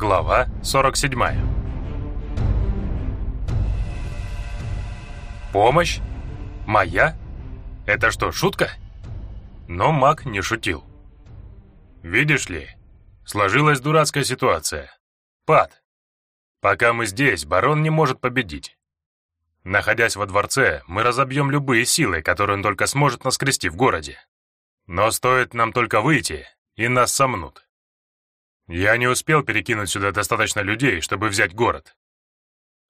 Глава 47 Помощь? Моя? Это что, шутка? Но маг не шутил. Видишь ли, сложилась дурацкая ситуация. Пад. Пока мы здесь, барон не может победить. Находясь во дворце, мы разобьем любые силы, которые он только сможет наскрести в городе. Но стоит нам только выйти, и нас сомнут. Я не успел перекинуть сюда достаточно людей, чтобы взять город.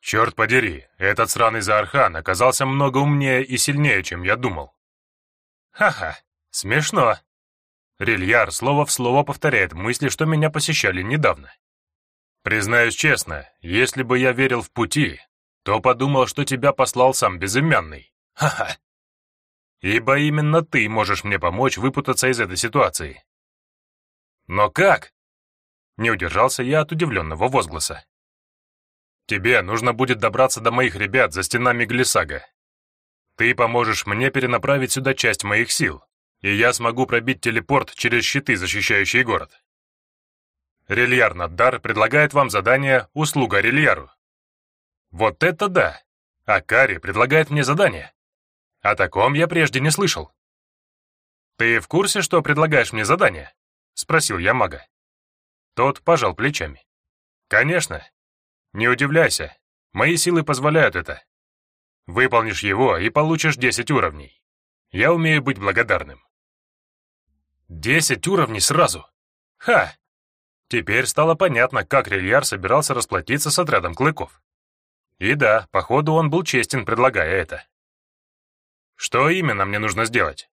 Черт подери, этот сраный Заархан оказался много умнее и сильнее, чем я думал. Ха-ха, смешно. Рильяр слово в слово повторяет мысли, что меня посещали недавно. Признаюсь честно, если бы я верил в пути, то подумал, что тебя послал сам безымянный. Ха-ха. Ибо именно ты можешь мне помочь выпутаться из этой ситуации. Но как? Не удержался я от удивленного возгласа. Тебе нужно будет добраться до моих ребят за стенами Глисага. Ты поможешь мне перенаправить сюда часть моих сил, и я смогу пробить телепорт через щиты, защищающие город. Рельяр Наддар предлагает вам задание «Услуга Рельяру». Вот это да! А Кари предлагает мне задание. О таком я прежде не слышал. «Ты в курсе, что предлагаешь мне задание?» — спросил я мага. Тот пожал плечами. «Конечно. Не удивляйся. Мои силы позволяют это. Выполнишь его и получишь 10 уровней. Я умею быть благодарным». «Десять уровней сразу? Ха! Теперь стало понятно, как Рильяр собирался расплатиться с отрядом клыков. И да, походу он был честен, предлагая это. Что именно мне нужно сделать?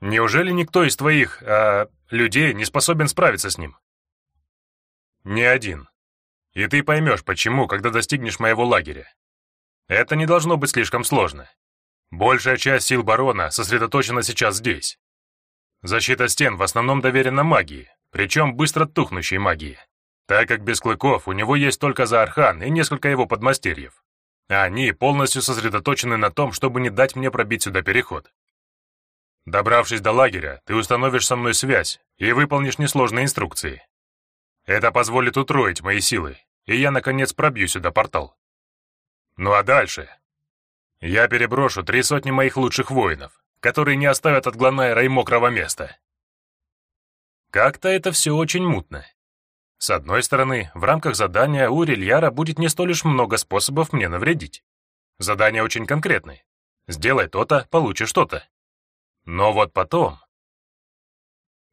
Неужели никто из твоих, э, людей не способен справиться с ним? Не один. И ты поймешь, почему, когда достигнешь моего лагеря. Это не должно быть слишком сложно. Большая часть сил барона сосредоточена сейчас здесь. Защита стен в основном доверена магии, причем быстро тухнущей магии, так как без клыков у него есть только Заархан и несколько его подмастерьев. Они полностью сосредоточены на том, чтобы не дать мне пробить сюда переход. Добравшись до лагеря, ты установишь со мной связь и выполнишь несложные инструкции. Это позволит утроить мои силы, и я, наконец, пробью сюда портал. Ну а дальше? Я переброшу три сотни моих лучших воинов, которые не оставят от Гланайра и мокрого места. Как-то это все очень мутно. С одной стороны, в рамках задания у Рильяра будет не столь уж много способов мне навредить. Задание очень конкретное. Сделай то-то, получишь что-то. Но вот потом...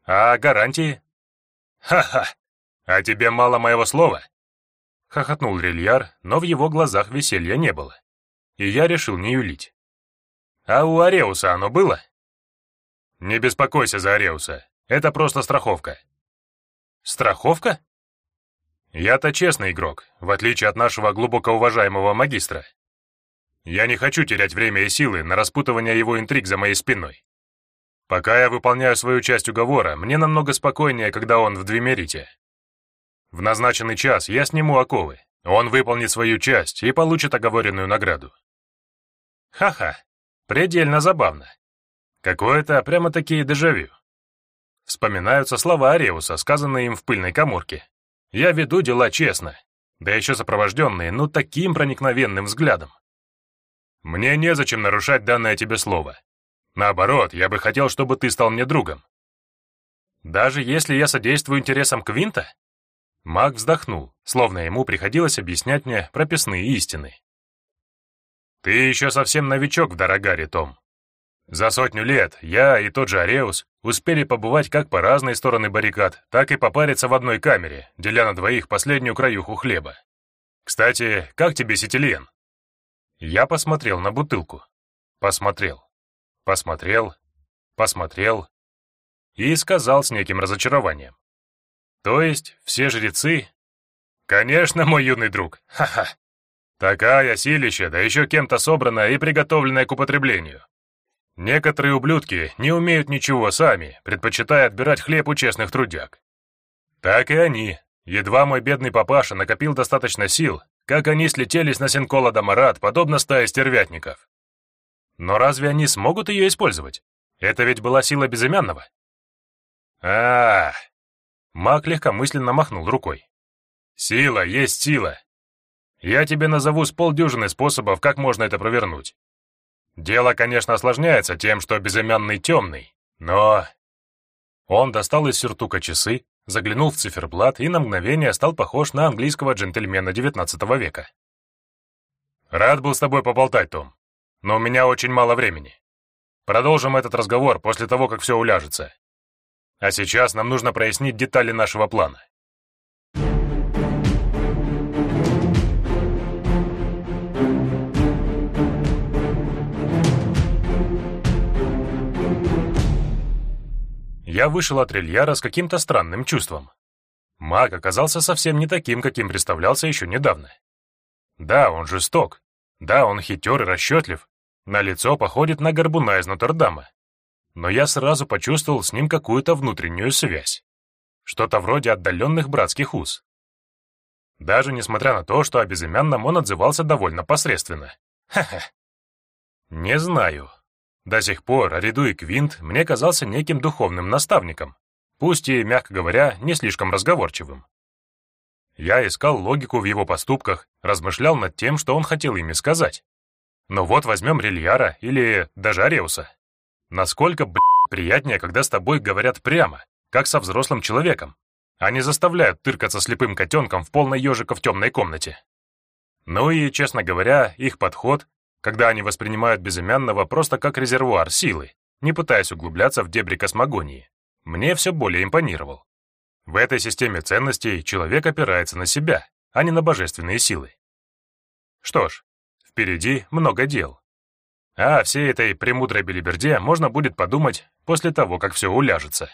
А гарантии? Ха-ха! А тебе мало моего слова? Хохотнул Рильяр, но в его глазах веселья не было. И я решил не юлить. А у Ареуса оно было? Не беспокойся за Ареуса. Это просто страховка. Страховка? Я-то честный игрок, в отличие от нашего глубоко уважаемого магистра. Я не хочу терять время и силы на распутывание его интриг за моей спиной. Пока я выполняю свою часть уговора, мне намного спокойнее, когда он в Двимерите. В назначенный час я сниму оковы, он выполнит свою часть и получит оговоренную награду. Ха-ха, предельно забавно. Какое-то прямо-таки дежавю. Вспоминаются слова Ареуса, сказанные им в пыльной каморке. «Я веду дела честно», да еще сопровожденные, ну, таким проникновенным взглядом. Мне незачем нарушать данное тебе слово. Наоборот, я бы хотел, чтобы ты стал мне другом. Даже если я содействую интересам Квинта? Маг вздохнул, словно ему приходилось объяснять мне прописные истины. Ты еще совсем новичок в Дорогаре, Том. За сотню лет я и тот же Ареус успели побывать как по разные стороны баррикад, так и попариться в одной камере, деля на двоих последнюю краюху хлеба. Кстати, как тебе сетилен? Я посмотрел на бутылку. Посмотрел. Посмотрел. Посмотрел. И сказал с неким разочарованием. То есть все жрецы? Конечно, мой юный друг. Ха-ха. Такая силища, да еще кем-то собранная и приготовленная к употреблению. Некоторые ублюдки не умеют ничего сами, предпочитая отбирать хлеб у честных трудяг. Так и они. Едва мой бедный папаша накопил достаточно сил, как они слетелись на Синкола Дамарат, подобно стае стервятников. Но разве они смогут ее использовать? Это ведь была сила безымянного. а, -а, -а Маг легкомысленно махнул рукой. Сила есть сила. Я тебе назову с полдюжины способов, как можно это провернуть. Дело, конечно, осложняется тем, что безымянный темный, но... Он достал из сюртука часы, заглянул в циферблат и на мгновение стал похож на английского джентльмена XIX века. «Рад был с тобой поболтать, Том, но у меня очень мало времени. Продолжим этот разговор после того, как все уляжется. А сейчас нам нужно прояснить детали нашего плана. Я вышел от рельяра с каким-то странным чувством. Маг оказался совсем не таким, каким представлялся еще недавно. Да, он жесток. Да, он хитер и расчетлив. На лицо походит на горбуна из Нотр-Дама. Но я сразу почувствовал с ним какую-то внутреннюю связь. Что-то вроде отдаленных братских уз. Даже несмотря на то, что о безымянном он отзывался довольно посредственно. Ха-ха. Не знаю, до сих пор Ариду и Квинт мне казался неким духовным наставником, пусть и, мягко говоря, не слишком разговорчивым. Я искал логику в его поступках, размышлял над тем, что он хотел ими сказать. Но вот возьмем Рильяра или даже Ареуса. Насколько, блядь, приятнее, когда с тобой говорят прямо, как со взрослым человеком, а не заставляют тыркаться слепым котенком в полной ежика в темной комнате. Ну и, честно говоря, их подход когда они воспринимают безымянного просто как резервуар силы, не пытаясь углубляться в дебри космогонии, мне все более импонировал. В этой системе ценностей человек опирается на себя, а не на божественные силы. Что ж, впереди много дел. А всей этой премудрой белиберде можно будет подумать после того, как все уляжется.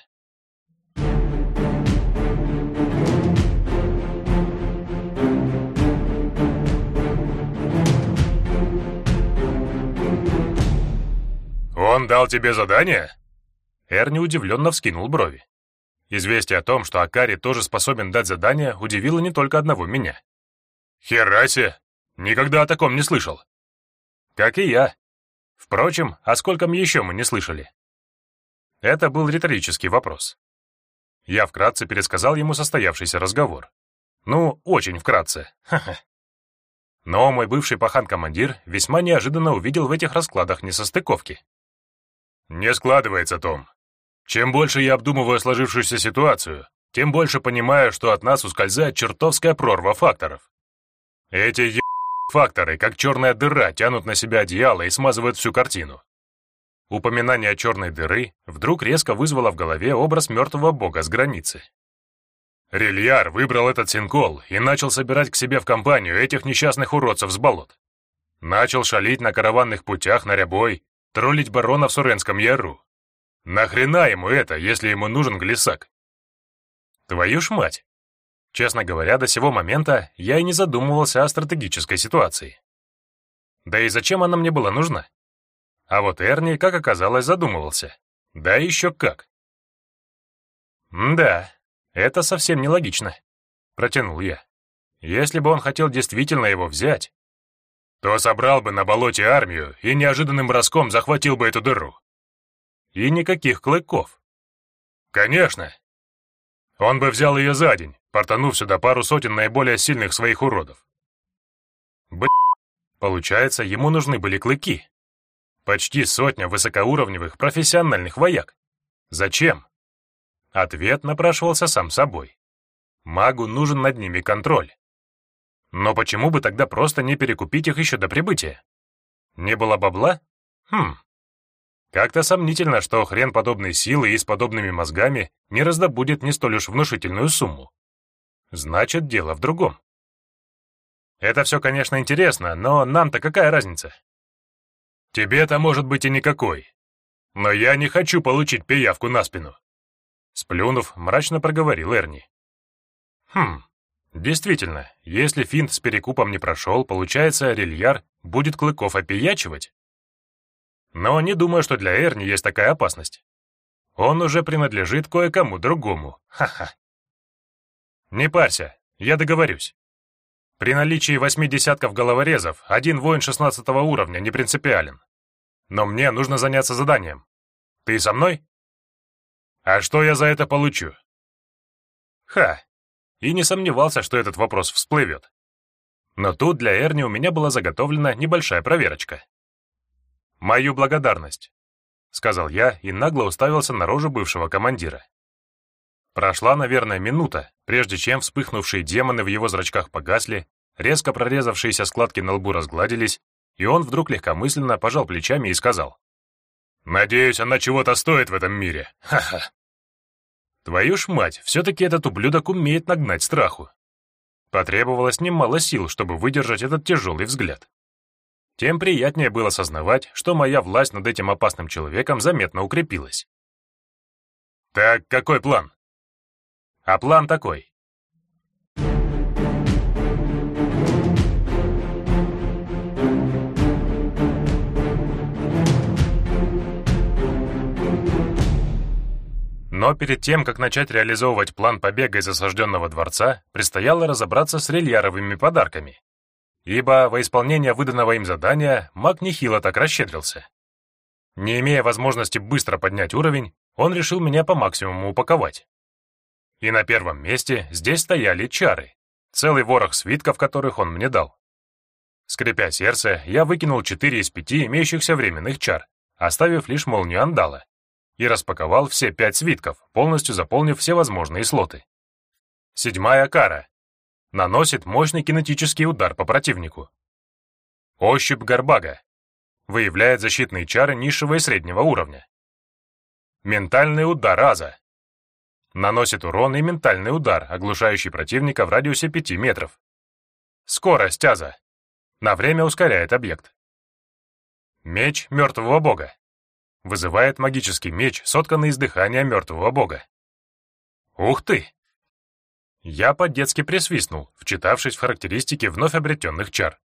«Он дал тебе задание?» Эрни удивленно вскинул брови. Известие о том, что Акари тоже способен дать задание, удивило не только одного меня. «Хераси! Никогда о таком не слышал!» «Как и я. Впрочем, о скольком еще мы не слышали?» Это был риторический вопрос. Я вкратце пересказал ему состоявшийся разговор. Ну, очень вкратце. Ха-ха. Но мой бывший пахан-командир весьма неожиданно увидел в этих раскладах несостыковки. «Не складывается, Том. Чем больше я обдумываю сложившуюся ситуацию, тем больше понимаю, что от нас ускользает чертовская прорва факторов. Эти. Факторы, как черная дыра, тянут на себя одеяло и смазывают всю картину. Упоминание черной дыры вдруг резко вызвало в голове образ мертвого бога с границы. Рильяр выбрал этот синкол и начал собирать к себе в компанию этих несчастных уродцев с болот. Начал шалить на караванных путях на Рябой, троллить барона в Суренском Яру. Нахрена ему это, если ему нужен глиссак? Твою ж мать! Честно говоря, до сего момента я и не задумывался о стратегической ситуации. Да и зачем она мне была нужна? А вот Эрни, как оказалось, задумывался. Да еще как. «Да, это совсем нелогично», — протянул я. «Если бы он хотел действительно его взять, то собрал бы на болоте армию и неожиданным броском захватил бы эту дыру. И никаких клыков. Конечно. Он бы взял ее за день, портанув сюда пару сотен наиболее сильных своих уродов. Б***, получается, ему нужны были клыки. Почти сотня высокоуровневых профессиональных вояк. Зачем? Ответ напрашивался сам собой. Магу нужен над ними контроль. Но почему бы тогда просто не перекупить их еще до прибытия? Не было бабла? Хм. Как-то сомнительно, что хрен подобной силы и с подобными мозгами не раздобудет не столь уж внушительную сумму. Значит, дело в другом. Это все, конечно, интересно, но нам-то какая разница? Тебе-то может быть и никакой. Но я не хочу получить пиявку на спину. Сплюнув, мрачно проговорил Эрни. Хм, Действительно, если финт с перекупом не прошел, получается, Рильяр будет Клыков опиячивать. Но не думаю, что для Эрни есть такая опасность. Он уже принадлежит кое-кому другому. Ха-ха. Не парься, я договорюсь. При наличии восьми десятков головорезов один воин шестнадцатого уровня не принципиален. Но мне нужно заняться заданием. Ты со мной? А что я за это получу? Ха, и не сомневался, что этот вопрос всплывет. Но тут для Эрни у меня была заготовлена небольшая проверочка. «Мою благодарность», — сказал я и нагло уставился на рожу бывшего командира. Прошла, наверное, минута, прежде чем вспыхнувшие демоны в его зрачках погасли, резко прорезавшиеся складки на лбу разгладились, и он вдруг легкомысленно пожал плечами и сказал. «Надеюсь, она чего-то стоит в этом мире. Ха-ха!» Твою ж мать, все-таки этот ублюдок умеет нагнать страху. Потребовалось немало сил, чтобы выдержать этот тяжелый взгляд. Тем приятнее было сознавать, что моя власть над этим опасным человеком заметно укрепилась. «Так какой план?» А план такой. Но перед тем, как начать реализовывать план побега из осажденного дворца, предстояло разобраться с рельяровыми подарками. Ибо во исполнение выданного им задания маг нехило так расщедрился. Не имея возможности быстро поднять уровень, он решил меня по максимуму упаковать. И на первом месте здесь стояли чары, целый ворох свитков, которых он мне дал. Скрипя сердце, я выкинул четыре из пяти имеющихся временных чар, оставив лишь молнию андала, и распаковал все пять свитков, полностью заполнив все возможные слоты. Седьмая кара. Наносит мощный кинетический удар по противнику. Ощупь Гарбага. Выявляет защитные чары низшего и среднего уровня. Ментальный удар Аза. Наносит урон и ментальный удар, оглушающий противника в радиусе 5 метров. Скорость Аза. На время ускоряет объект. Меч мертвого бога. Вызывает магический меч, сотканный из дыхания мертвого бога. Ух ты! Я по-детски присвистнул, вчитавшись в характеристики вновь обретенных чар.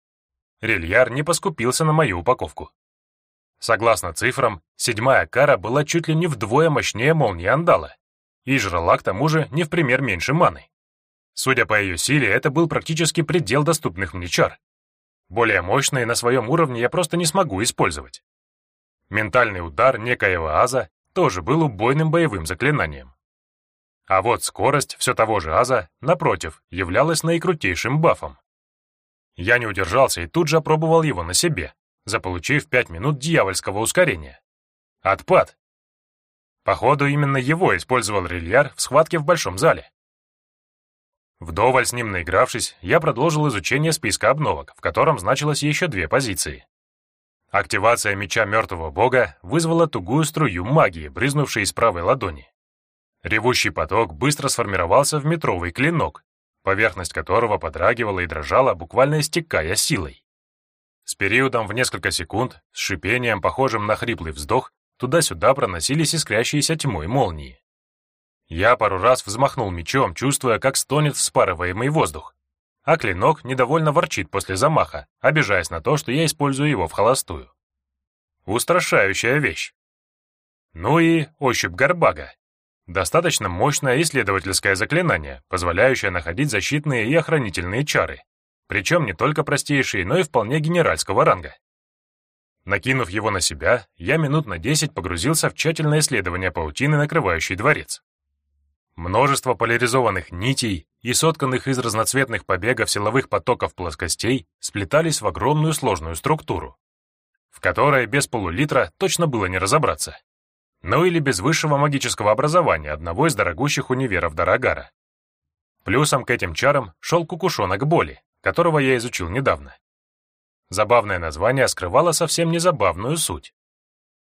Рельяр не поскупился на мою упаковку. Согласно цифрам, седьмая кара была чуть ли не вдвое мощнее молнии Андала и жрала к тому же не в пример меньше маны. Судя по ее силе, это был практически предел доступных мне чар. Более мощные на своем уровне я просто не смогу использовать. Ментальный удар некоего аза тоже был убойным боевым заклинанием. А вот скорость все того же аза, напротив, являлась наикрутейшим бафом. Я не удержался и тут же опробовал его на себе, заполучив 5 минут дьявольского ускорения. Отпад! Походу, именно его использовал Рильяр в схватке в большом зале. Вдоволь с ним наигравшись, я продолжил изучение списка обновок, в котором значилось еще две позиции. Активация меча мертвого бога вызвала тугую струю магии, брызнувшей из правой ладони. Ревущий поток быстро сформировался в метровый клинок, поверхность которого подрагивала и дрожала, буквально истекая силой. С периодом в несколько секунд, с шипением, похожим на хриплый вздох, Туда-сюда проносились искрящиеся тьмой молнии. Я пару раз взмахнул мечом, чувствуя, как стонет вспарываемый воздух, а клинок недовольно ворчит после замаха, обижаясь на то, что я использую его в холостую. Устрашающая вещь. Ну и ощупь горбага. Достаточно мощное исследовательское заклинание, позволяющее находить защитные и охранительные чары, причем не только простейшие, но и вполне генеральского ранга. Накинув его на себя, я минут на десять погрузился в тщательное исследование паутины, накрывающей дворец. Множество поляризованных нитей и сотканных из разноцветных побегов силовых потоков плоскостей сплетались в огромную сложную структуру, в которой без полулитра точно было не разобраться. Ну или без высшего магического образования одного из дорогущих универов Дорогара. Плюсом к этим чарам шел кукушонок боли, которого я изучил недавно. Забавное название скрывало совсем незабавную суть.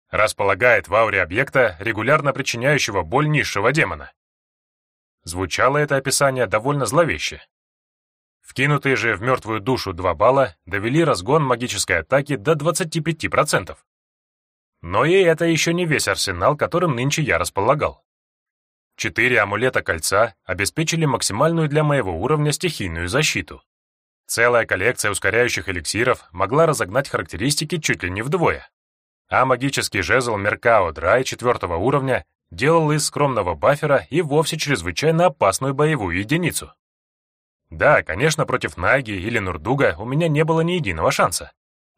Располагает в ауре объекта, регулярно причиняющего боль низшего демона. Звучало это описание довольно зловеще. Вкинутые же в мертвую душу два балла довели разгон магической атаки до 25%. Но и это еще не весь арсенал, которым нынче я располагал. Четыре амулета кольца обеспечили максимальную для моего уровня стихийную защиту. Целая коллекция ускоряющих эликсиров могла разогнать характеристики чуть ли не вдвое. А магический жезл Меркао Драй четвертого уровня делал из скромного бафера и вовсе чрезвычайно опасную боевую единицу. Да, конечно, против Наги или Нурдуга у меня не было ни единого шанса.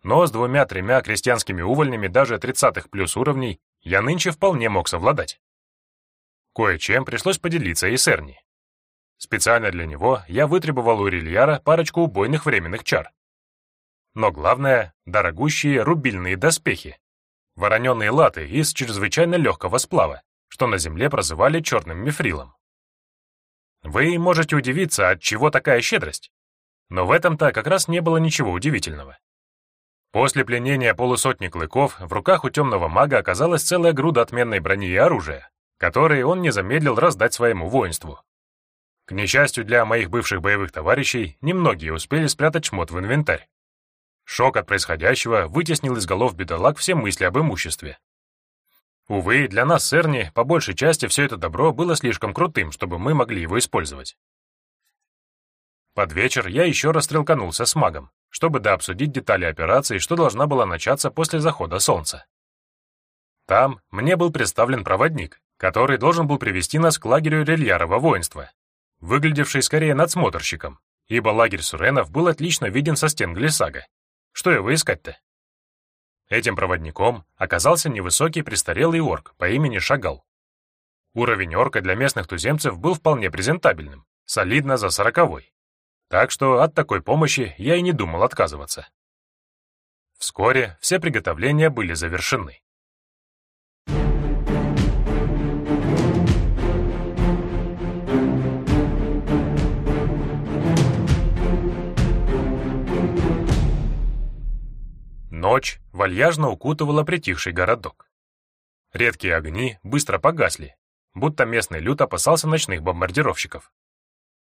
Но с двумя-тремя крестьянскими увольнями даже 30-х плюс уровней я нынче вполне мог совладать. Кое-чем пришлось поделиться и с Эрни. Специально для него я вытребовал у Рильяра парочку убойных временных чар. Но главное — дорогущие рубильные доспехи, вороненые латы из чрезвычайно легкого сплава, что на земле прозывали черным мифрилом. Вы можете удивиться, от чего такая щедрость, но в этом-то как раз не было ничего удивительного. После пленения полусотни клыков в руках у темного мага оказалась целая груда отменной брони и оружия, которые он не замедлил раздать своему воинству. К несчастью для моих бывших боевых товарищей, немногие успели спрятать шмот в инвентарь. Шок от происходящего вытеснил из голов бедолаг все мысли об имуществе. Увы, для нас с Эрни, по большей части, все это добро было слишком крутым, чтобы мы могли его использовать. Под вечер я еще раз стрелканулся с магом, чтобы дообсудить детали операции, что должна была начаться после захода солнца. Там мне был представлен проводник, который должен был привести нас к лагерю рельярова воинства, выглядевший скорее надсмотрщиком, ибо лагерь суренов был отлично виден со стен Глиссага. Что его искать-то? Этим проводником оказался невысокий престарелый орк по имени Шагал. Уровень орка для местных туземцев был вполне презентабельным, солидно за сороковой. Так что от такой помощи я и не думал отказываться. Вскоре все приготовления были завершены. Ночь вальяжно укутывала притихший городок. Редкие огни быстро погасли, будто местный люд опасался ночных бомбардировщиков.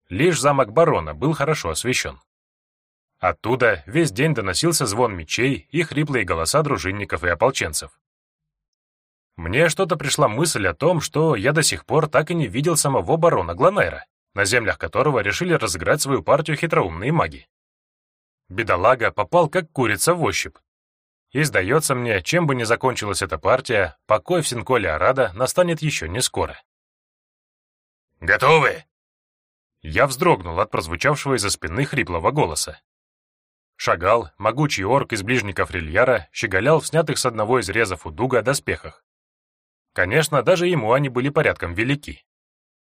Лишь замок барона был хорошо освещен. Оттуда весь день доносился звон мечей и хриплые голоса дружинников и ополченцев. Мне что-то пришла мысль о том, что я до сих пор так и не видел самого барона Гланайра, на землях которого решили разыграть свою партию хитроумные маги. Бедолага попал как курица в ощупь. И, сдается мне, чем бы ни закончилась эта партия, покой в Синколе Арада настанет еще не скоро. «Готовы?» Я вздрогнул от прозвучавшего из-за спины хриплого голоса. Шагал, могучий орк из ближников Рильяра, щеголял в снятых с одного из резов у дуга доспехах. Конечно, даже ему они были порядком велики.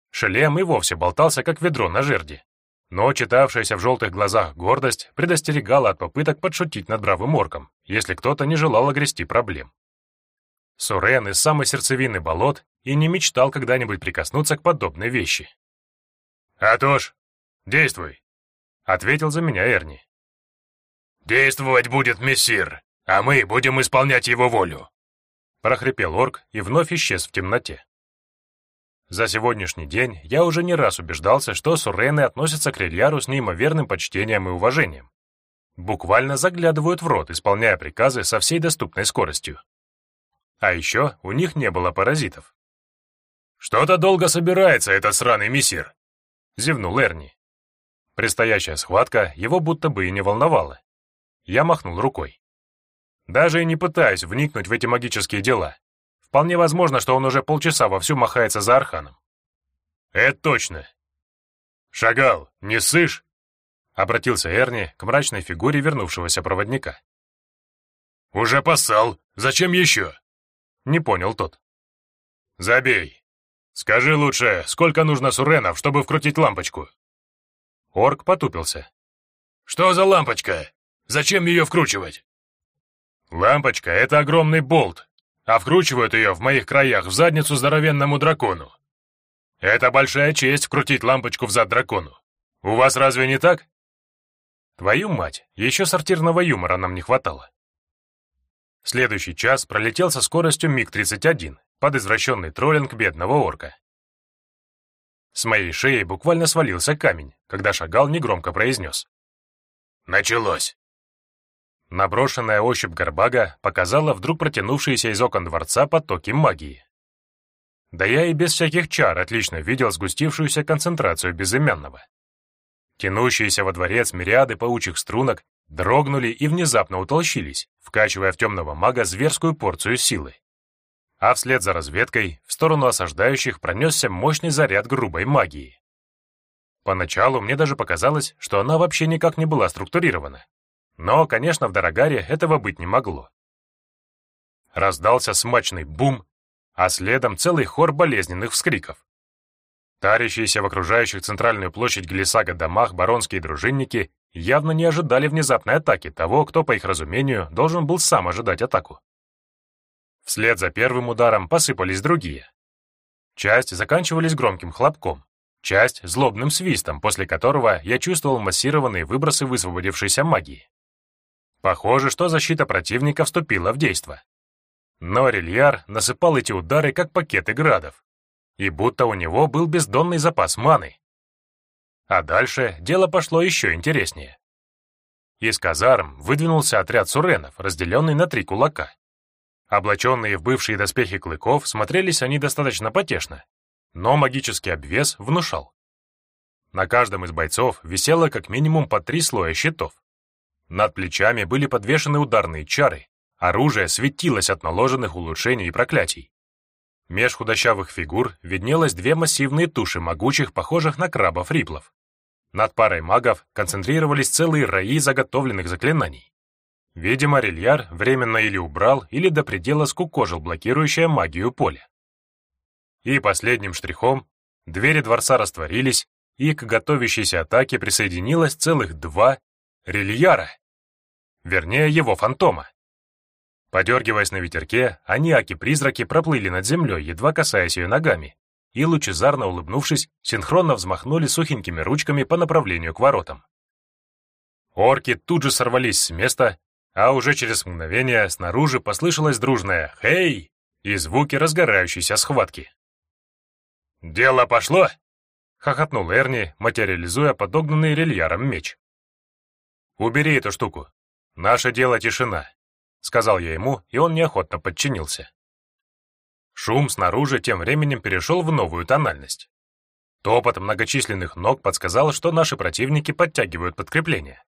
Шлем и вовсе болтался, как ведро на жерди. Но читавшаяся в желтых глазах гордость предостерегала от попыток подшутить над бравым орком, если кто-то не желал огрести проблем. Сурен из самой сердцевины болот и не мечтал когда-нибудь прикоснуться к подобной вещи. «Атош, действуй!» — ответил за меня Эрни. «Действовать будет мессир, а мы будем исполнять его волю!» — прохрипел орк и вновь исчез в темноте. За сегодняшний день я уже не раз убеждался, что суррены относятся к Рильяру с неимоверным почтением и уважением. Буквально заглядывают в рот, исполняя приказы со всей доступной скоростью. А еще у них не было паразитов. «Что-то долго собирается этот сраный мессир», — зевнул Эрни. Предстоящая схватка его будто бы и не волновала. Я махнул рукой. Даже и не пытаюсь вникнуть в эти магические дела. Вполне возможно, что он уже полчаса вовсю махается за Арханом. «Это точно!» «Шагал, не сышь?» — обратился Эрни к мрачной фигуре вернувшегося проводника. «Уже поссал. Зачем еще?» — не понял тот. «Забей. Скажи лучше, сколько нужно суренов, чтобы вкрутить лампочку?» Орк потупился. «Что за лампочка? Зачем ее вкручивать?» «Лампочка — это огромный болт, а вкручивают ее в моих краях в задницу здоровенному дракону. Это большая честь вкрутить лампочку в зад дракону. У вас разве не так?» Твою мать, еще сортирного юмора нам не хватало. Следующий час пролетел со скоростью МиГ-31, под извращенный троллинг бедного орка. С моей шеи буквально свалился камень, когда шагал негромко произнес. «Началось!» Наброшенная ощупь горбага показала вдруг протянувшиеся из окон дворца потоки магии. Да я и без всяких чар отлично видел сгустившуюся концентрацию безымянного. Тянущиеся во дворец мириады паучьих струнок дрогнули и внезапно утолщились, вкачивая в темного мага зверскую порцию силы а вслед за разведкой в сторону осаждающих пронесся мощный заряд грубой магии. Поначалу мне даже показалось, что она вообще никак не была структурирована. Но, конечно, в Дорогаре этого быть не могло. Раздался смачный бум, а следом целый хор болезненных вскриков. Тарящиеся в окружающих центральную площадь Глиссага домах баронские дружинники явно не ожидали внезапной атаки того, кто, по их разумению, должен был сам ожидать атаку. Вслед за первым ударом посыпались другие. Часть заканчивались громким хлопком, часть — злобным свистом, после которого я чувствовал массированные выбросы высвободившейся магии. Похоже, что защита противника вступила в действо. Но Рильяр насыпал эти удары, как пакеты градов, и будто у него был бездонный запас маны. А дальше дело пошло еще интереснее. Из казарм выдвинулся отряд суренов, разделенный на три кулака. Облаченные в бывшие доспехи клыков, смотрелись они достаточно потешно, но магический обвес внушал. На каждом из бойцов висело как минимум по три слоя щитов. Над плечами были подвешены ударные чары, оружие светилось от наложенных улучшений и проклятий. Меж худощавых фигур виднелось две массивные туши могучих, похожих на крабов-риплов. Над парой магов концентрировались целые раи заготовленных заклинаний. Видимо, Рильяр временно или убрал, или до предела скукожил блокирующее магию поле. И последним штрихом двери дворца растворились, и к готовящейся атаке присоединилось целых два Рильяра. Вернее, его фантома. Подергиваясь на ветерке, они, аки-призраки, проплыли над землей, едва касаясь ее ногами, и, лучезарно улыбнувшись, синхронно взмахнули сухенькими ручками по направлению к воротам. Орки тут же сорвались с места, а уже через мгновение снаружи послышалось дружное «Хей!» и звуки разгорающейся схватки. «Дело пошло!» — хохотнул Эрни, материализуя подогнанный рельяром меч. «Убери эту штуку. Наше дело тишина. — сказал я ему, и он неохотно подчинился. Шум снаружи тем временем перешел в новую тональность. Топот многочисленных ног подсказал, что наши противники подтягивают подкрепление.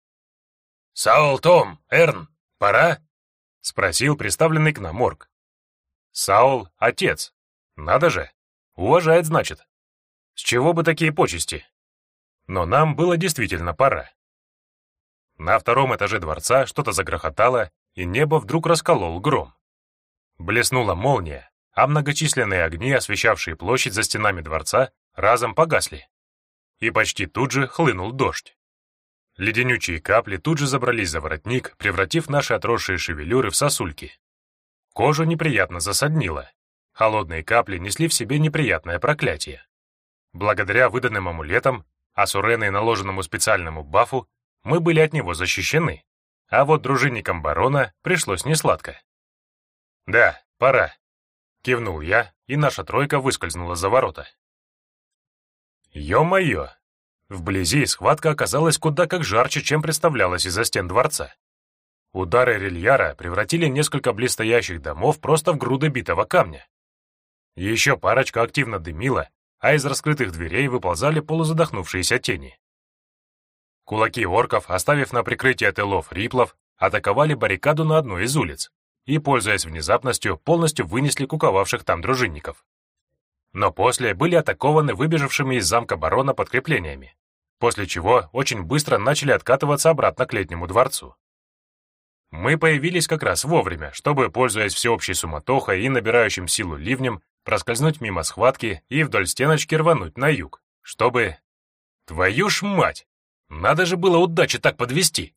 «Саул Том, Эрн, пора?» — спросил приставленный к нам морг. «Саул — отец. Надо же. Уважает, значит. С чего бы такие почести?» Но нам было действительно пора. На втором этаже дворца что-то загрохотало, и небо вдруг расколол гром. Блеснула молния, а многочисленные огни, освещавшие площадь за стенами дворца, разом погасли. И почти тут же хлынул дождь. Леденючие капли тут же забрались за воротник, превратив наши отросшие шевелюры в сосульки. Кожу неприятно засаднило. Холодные капли несли в себе неприятное проклятие. Благодаря выданным амулетам, а Суреной наложенному специальному бафу, мы были от него защищены. А вот дружинникам барона пришлось несладко. «Да, пора», — кивнул я, и наша тройка выскользнула за ворота. Ё-моё! Вблизи схватка оказалась куда как жарче, чем представлялось из-за стен дворца. Удары рельяра превратили несколько близстоящих домов просто в груды битого камня. Еще парочка активно дымила, а из раскрытых дверей выползали полузадохнувшиеся тени. Кулаки орков, оставив на прикрытие тылов риплов, атаковали баррикаду на одной из улиц и, пользуясь внезапностью, полностью вынесли куковавших там дружинников. Но после были атакованы выбежавшими из замка барона подкреплениями, после чего очень быстро начали откатываться обратно к летнему дворцу. Мы появились как раз вовремя, чтобы, пользуясь всеобщей суматохой и набирающим силу ливнем, проскользнуть мимо схватки и вдоль стеночки рвануть на юг, чтобы... Твою ж мать! Надо же было удачи так подвести.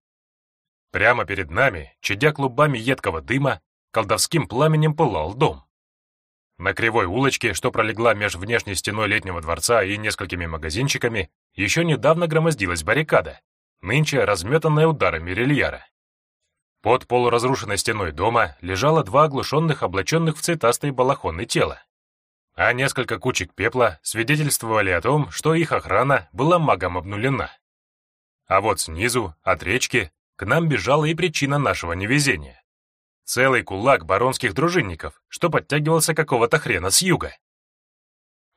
Прямо перед нами, чадя клубами едкого дыма, колдовским пламенем пылал дом. На кривой улочке, что пролегла меж внешней стеной летнего дворца и несколькими магазинчиками, еще недавно громоздилась баррикада, нынче разметанная ударами рельяра. Под полуразрушенной стеной дома лежало два оглушенных, облаченных в цветастые балахоны тела. А несколько кучек пепла свидетельствовали о том, что их охрана была магом обнулена. А вот снизу, от речки, к нам бежала и причина нашего невезения. Целый кулак баронских дружинников, что подтягивался какого-то хрена с юга.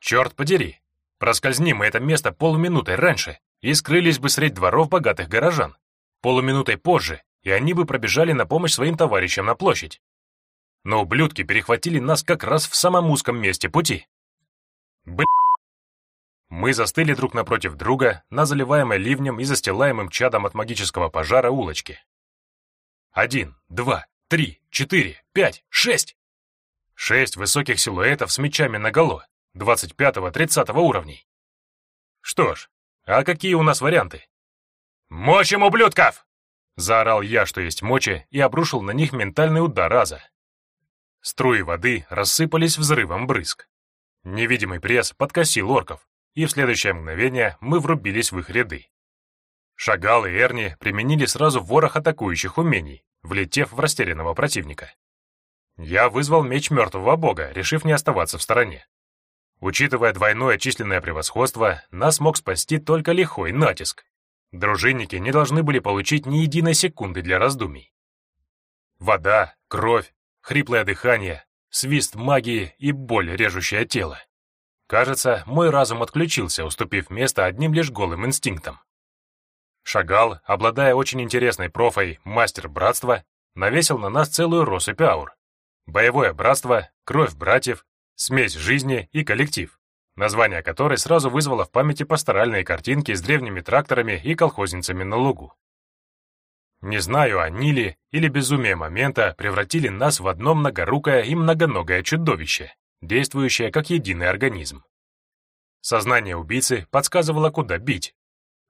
Черт подери, проскользни мы это место полуминутой раньше и скрылись бы средь дворов богатых горожан. Полуминутой позже, и они бы пробежали на помощь своим товарищам на площадь. Но ублюдки перехватили нас как раз в самом узком месте пути. Блин. Мы застыли друг напротив друга на заливаемой ливнем и застилаемым чадом от магического пожара улочке. Один, два, три, четыре, пять, шесть! Шесть высоких силуэтов с мечами наголо, 25-30 уровней. Что ж, а какие у нас варианты? «Мочим ублюдков!» Заорал я, что есть мочи, и обрушил на них ментальный удар раза. Струи воды рассыпались взрывом брызг. Невидимый пресс подкосил орков, и в следующее мгновение мы врубились в их ряды. Шагал и Эрни применили сразу ворох атакующих умений, влетев в растерянного противника. Я вызвал меч мертвого бога, решив не оставаться в стороне. Учитывая двойное численное превосходство, нас мог спасти только лихой натиск. Дружинники не должны были получить ни единой секунды для раздумий. Вода, кровь, хриплое дыхание, свист магии и боль, режущее тело. Кажется, мой разум отключился, уступив место одним лишь голым инстинктам. Шагал, обладая очень интересной профой «Мастер братства», навесил на нас целую россыпь аур. Боевое братство, кровь братьев, смесь жизни и коллектив название которой сразу вызвало в памяти пасторальные картинки с древними тракторами и колхозницами на лугу. Не знаю, они ли или безумие момента превратили нас в одно многорукое и многоногое чудовище, действующее как единый организм. Сознание убийцы подсказывало, куда бить.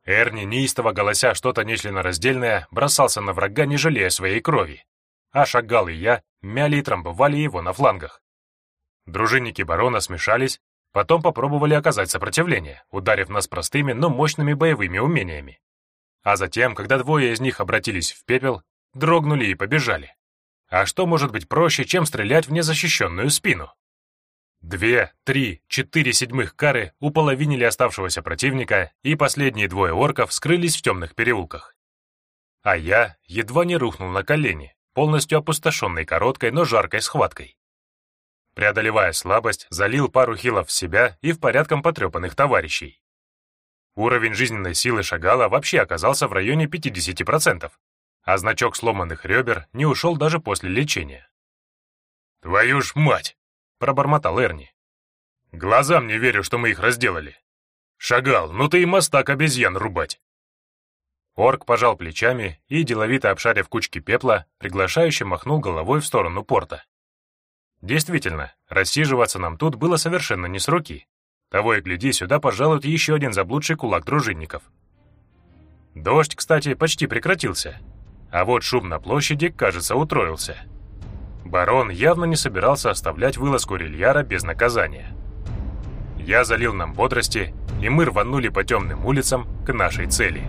Эрни, неистово голося что-то нечленораздельное, бросался на врага, не жалея своей крови, а Шагал и я мяли и трамбовали его на флангах. Дружинники барона смешались Потом попробовали оказать сопротивление, ударив нас простыми, но мощными боевыми умениями. А затем, когда двое из них обратились в пепел, дрогнули и побежали. А что может быть проще, чем стрелять в незащищенную спину? Две, три, четыре седьмых кары уполовинили оставшегося противника, и последние двое орков скрылись в темных переулках. А я едва не рухнул на колени, полностью опустошенной короткой, но жаркой схваткой. Преодолевая слабость, залил пару хилов в себя и в порядком потрепанных товарищей. Уровень жизненной силы Шагала вообще оказался в районе 50%, а значок сломанных ребер не ушел даже после лечения. «Твою ж мать!» — пробормотал Эрни. «Глазам не верю, что мы их разделали. Шагал, ну ты и мостак обезьян рубать!» Орк пожал плечами и, деловито обшарив кучки пепла, приглашающе махнул головой в сторону порта. Действительно, рассиживаться нам тут было совершенно не с руки. Того и гляди, сюда пожалует еще один заблудший кулак дружинников. Дождь, кстати, почти прекратился. А вот шум на площади, кажется, утроился. Барон явно не собирался оставлять вылазку рельяра без наказания. Я залил нам бодрости, и мы рванули по темным улицам к нашей цели.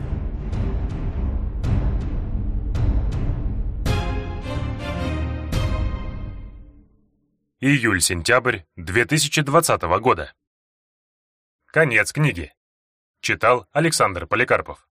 Июль-сентябрь 2020 года. Конец книги. Читал Александр Поликарпов.